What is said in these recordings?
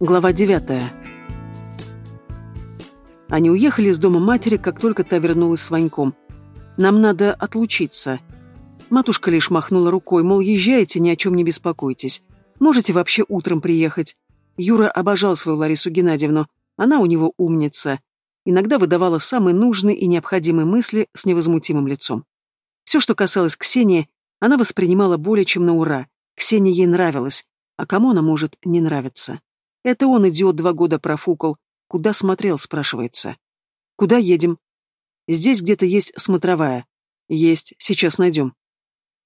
Глава девятая. Они уехали из дома матери, как только та вернулась с Ваньком. «Нам надо отлучиться». Матушка лишь махнула рукой, мол, езжайте, ни о чем не беспокойтесь. Можете вообще утром приехать. Юра обожал свою Ларису Геннадьевну, она у него умница. Иногда выдавала самые нужные и необходимые мысли с невозмутимым лицом. Все, что касалось Ксении, она воспринимала более чем на ура. Ксения ей нравилась, а кому она может не нравиться? Это он, идиот, два года профукал. Куда смотрел, спрашивается. Куда едем? Здесь где-то есть смотровая. Есть, сейчас найдем.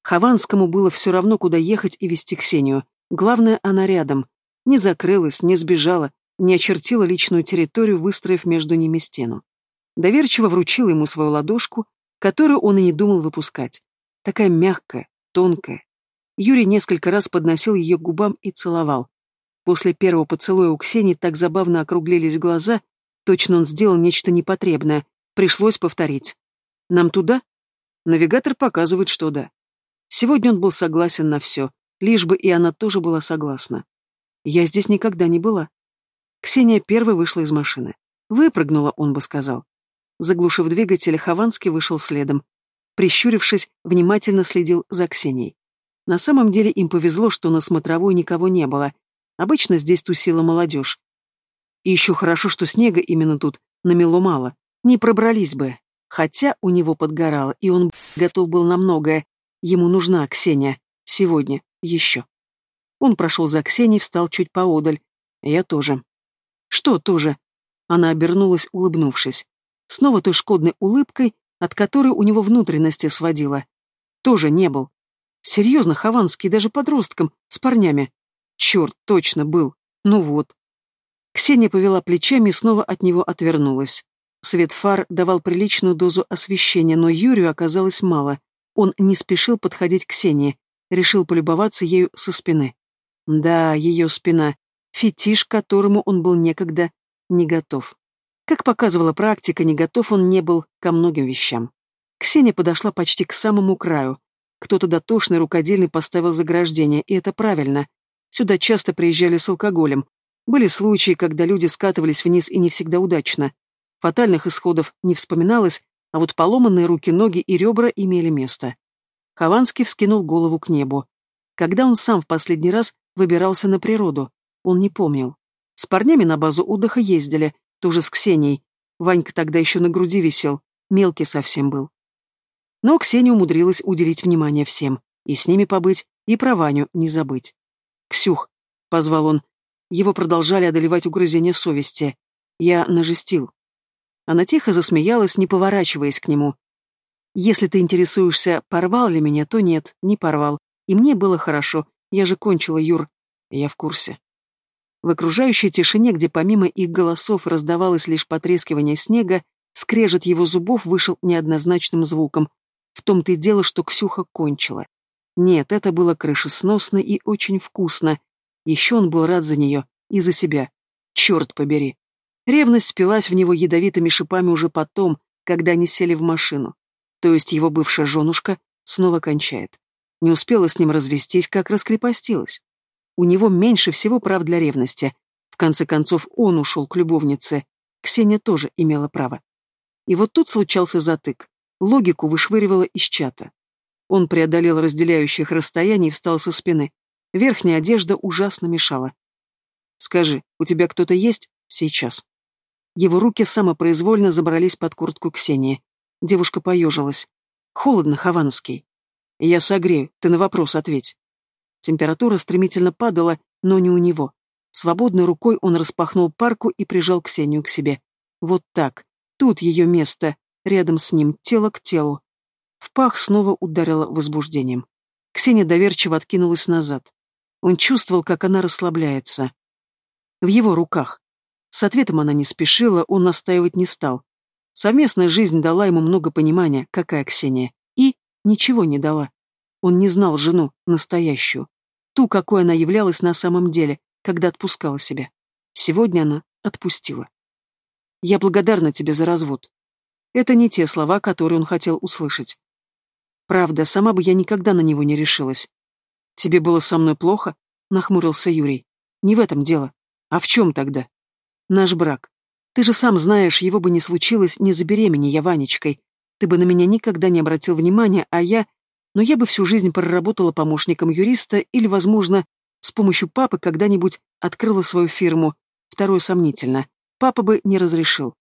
Хованскому было все равно, куда ехать и вести Ксению. Главное, она рядом. Не закрылась, не сбежала, не очертила личную территорию, выстроив между ними стену. Доверчиво вручила ему свою ладошку, которую он и не думал выпускать. Такая мягкая, тонкая. Юрий несколько раз подносил ее к губам и целовал. После первого поцелуя у Ксении так забавно округлились глаза, точно он сделал нечто непотребное, пришлось повторить. «Нам туда?» Навигатор показывает, что да. Сегодня он был согласен на все, лишь бы и она тоже была согласна. Я здесь никогда не была. Ксения первой вышла из машины. Выпрыгнула, он бы сказал. Заглушив двигатель, Хованский вышел следом. Прищурившись, внимательно следил за Ксенией. На самом деле им повезло, что на смотровой никого не было, Обычно здесь тусила молодежь. И еще хорошо, что снега именно тут намело мало. Не пробрались бы. Хотя у него подгорало, и он готов был на многое. Ему нужна Ксения. Сегодня. Еще. Он прошел за Ксенией, встал чуть поодаль. Я тоже. Что тоже? Она обернулась, улыбнувшись. Снова той шкодной улыбкой, от которой у него внутренности сводила. Тоже не был. Серьезно, Хованский, даже подростком, с парнями. Черт, точно был. Ну вот. Ксения повела плечами и снова от него отвернулась. Свет фар давал приличную дозу освещения, но Юрию оказалось мало. Он не спешил подходить к Ксении, решил полюбоваться ею со спины. Да, ее спина. Фетиш, к которому он был некогда не готов. Как показывала практика, не готов он не был ко многим вещам. Ксения подошла почти к самому краю. Кто-то дотошный, рукодельный поставил заграждение, и это правильно. Сюда часто приезжали с алкоголем. Были случаи, когда люди скатывались вниз и не всегда удачно. Фатальных исходов не вспоминалось, а вот поломанные руки, ноги и ребра имели место. Хованский вскинул голову к небу. Когда он сам в последний раз выбирался на природу, он не помнил. С парнями на базу отдыха ездили, тоже с Ксенией. Ванька тогда еще на груди висел, мелкий совсем был. Но Ксения умудрилась уделить внимание всем, и с ними побыть, и про Ваню не забыть. «Ксюх», — позвал он. Его продолжали одолевать угрызения совести. Я нажестил. Она тихо засмеялась, не поворачиваясь к нему. «Если ты интересуешься, порвал ли меня, то нет, не порвал. И мне было хорошо. Я же кончила, Юр. Я в курсе». В окружающей тишине, где помимо их голосов раздавалось лишь потрескивание снега, скрежет его зубов вышел неоднозначным звуком. В том-то и дело, что Ксюха кончила. Нет, это было крышесносно и очень вкусно. Еще он был рад за нее и за себя. Черт побери. Ревность впилась в него ядовитыми шипами уже потом, когда они сели в машину. То есть его бывшая женушка снова кончает. Не успела с ним развестись, как раскрепостилась. У него меньше всего прав для ревности. В конце концов, он ушел к любовнице. Ксения тоже имела право. И вот тут случался затык. Логику вышвыривала из чата. Он преодолел разделяющие их расстояние и встал со спины. Верхняя одежда ужасно мешала. «Скажи, у тебя кто-то есть? Сейчас». Его руки самопроизвольно забрались под куртку Ксении. Девушка поежилась. «Холодно, Хованский». «Я согрею, ты на вопрос ответь». Температура стремительно падала, но не у него. Свободной рукой он распахнул парку и прижал Ксению к себе. Вот так. Тут ее место. Рядом с ним, тело к телу. В пах снова ударило возбуждением. Ксения доверчиво откинулась назад. Он чувствовал, как она расслабляется. В его руках. С ответом она не спешила, он настаивать не стал. Совместная жизнь дала ему много понимания, какая Ксения, и ничего не дала. Он не знал жену, настоящую, ту, какой она являлась на самом деле, когда отпускала себя. Сегодня она отпустила. «Я благодарна тебе за развод». Это не те слова, которые он хотел услышать. Правда, сама бы я никогда на него не решилась. Тебе было со мной плохо? Нахмурился Юрий. Не в этом дело. А в чем тогда? Наш брак. Ты же сам знаешь, его бы не случилось, не заберемени я Ванечкой. Ты бы на меня никогда не обратил внимания, а я... Но я бы всю жизнь проработала помощником юриста или, возможно, с помощью папы когда-нибудь открыла свою фирму. Второе сомнительно. Папа бы не разрешил.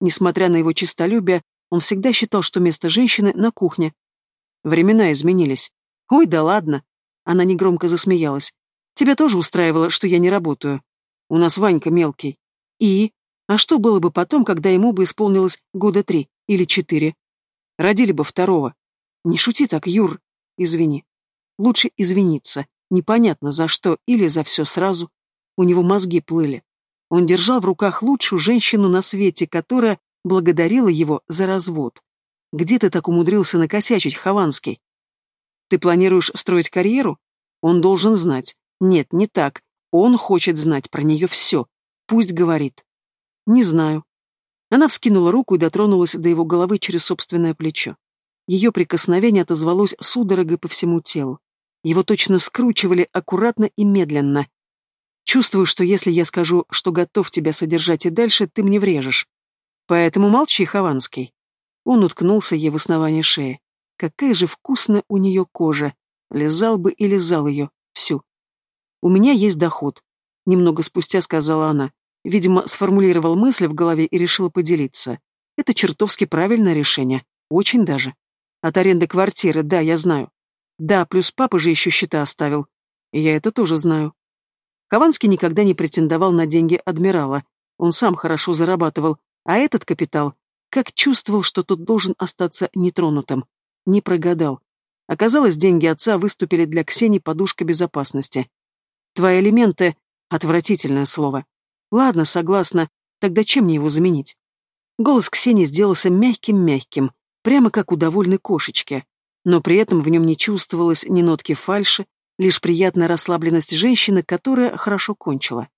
Несмотря на его честолюбие, он всегда считал, что место женщины на кухне. Времена изменились. Ой, да ладно. Она негромко засмеялась. Тебя тоже устраивало, что я не работаю. У нас Ванька мелкий. И? А что было бы потом, когда ему бы исполнилось года три или четыре? Родили бы второго. Не шути так, Юр. Извини. Лучше извиниться. Непонятно за что или за все сразу. У него мозги плыли. Он держал в руках лучшую женщину на свете, которая благодарила его за развод. Где ты так умудрился накосячить, Хованский? Ты планируешь строить карьеру? Он должен знать. Нет, не так. Он хочет знать про нее все. Пусть говорит. Не знаю. Она вскинула руку и дотронулась до его головы через собственное плечо. Ее прикосновение отозвалось судорогой по всему телу. Его точно скручивали аккуратно и медленно. Чувствую, что если я скажу, что готов тебя содержать и дальше, ты мне врежешь. Поэтому молчи, Хованский. Он уткнулся ей в основание шеи. Какая же вкусная у нее кожа. Лизал бы и лизал ее. Всю. «У меня есть доход», — немного спустя сказала она. Видимо, сформулировал мысли в голове и решила поделиться. Это чертовски правильное решение. Очень даже. От аренды квартиры, да, я знаю. Да, плюс папа же еще счета оставил. Я это тоже знаю. Хованский никогда не претендовал на деньги адмирала. Он сам хорошо зарабатывал, а этот капитал, как чувствовал, что тот должен остаться нетронутым. Не прогадал. Оказалось, деньги отца выступили для Ксении подушкой безопасности. Твои элементы — отвратительное слово. Ладно, согласна, тогда чем мне его заменить? Голос Ксении сделался мягким-мягким, прямо как у довольной кошечки, но при этом в нем не чувствовалось ни нотки фальши, лишь приятная расслабленность женщины, которая хорошо кончила.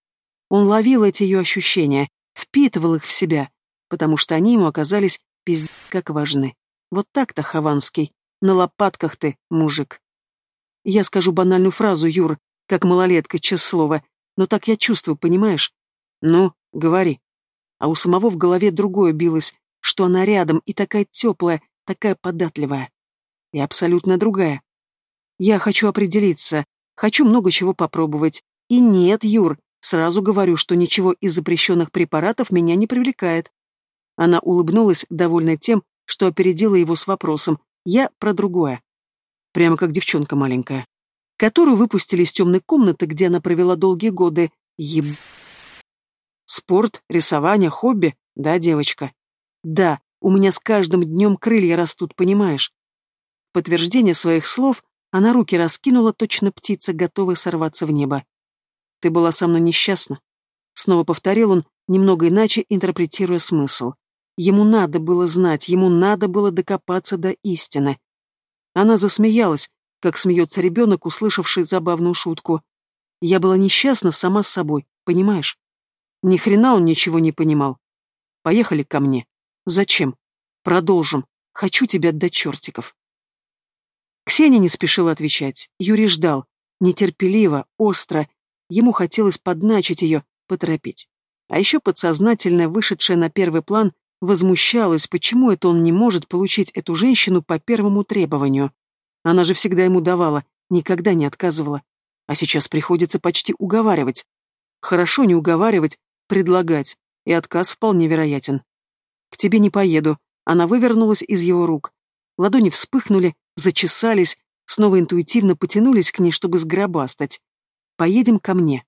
Он ловил эти ее ощущения, впитывал их в себя, потому что они ему оказались пиздец как важны. Вот так-то, Хованский, на лопатках ты, мужик. Я скажу банальную фразу, Юр, как малолетка, честное слово, но так я чувствую, понимаешь? Ну, говори. А у самого в голове другое билось, что она рядом и такая теплая, такая податливая. И абсолютно другая. Я хочу определиться, хочу много чего попробовать. И нет, Юр, сразу говорю, что ничего из запрещенных препаратов меня не привлекает. Она улыбнулась, довольная тем, что опередила его с вопросом «Я про другое». Прямо как девчонка маленькая, которую выпустили из темной комнаты, где она провела долгие годы. Еб... Спорт, рисование, хобби? Да, девочка. Да, у меня с каждым днем крылья растут, понимаешь? Подтверждение своих слов она руки раскинула, точно птица, готовая сорваться в небо. Ты была со мной несчастна. Снова повторил он, немного иначе интерпретируя смысл. Ему надо было знать, ему надо было докопаться до истины. Она засмеялась, как смеется ребенок, услышавший забавную шутку. Я была несчастна сама с собой, понимаешь? Ни хрена он ничего не понимал. Поехали ко мне. Зачем? Продолжим. Хочу тебя до чертиков. Ксения не спешила отвечать. Юрий ждал. Нетерпеливо, остро. Ему хотелось подначить ее, поторопить. А еще подсознательно, вышедшая на первый план, возмущалась, почему это он не может получить эту женщину по первому требованию. Она же всегда ему давала, никогда не отказывала. А сейчас приходится почти уговаривать. Хорошо не уговаривать, предлагать, и отказ вполне вероятен. «К тебе не поеду», она вывернулась из его рук. Ладони вспыхнули, зачесались, снова интуитивно потянулись к ней, чтобы сгробастать. «Поедем ко мне».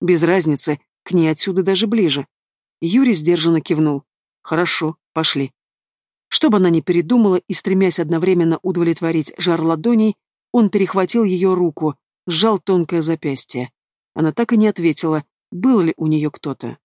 Без разницы, к ней отсюда даже ближе. Юрий сдержанно кивнул. «Хорошо, пошли». Чтобы она не передумала и, стремясь одновременно удовлетворить жар ладоней, он перехватил ее руку, сжал тонкое запястье. Она так и не ответила, был ли у нее кто-то.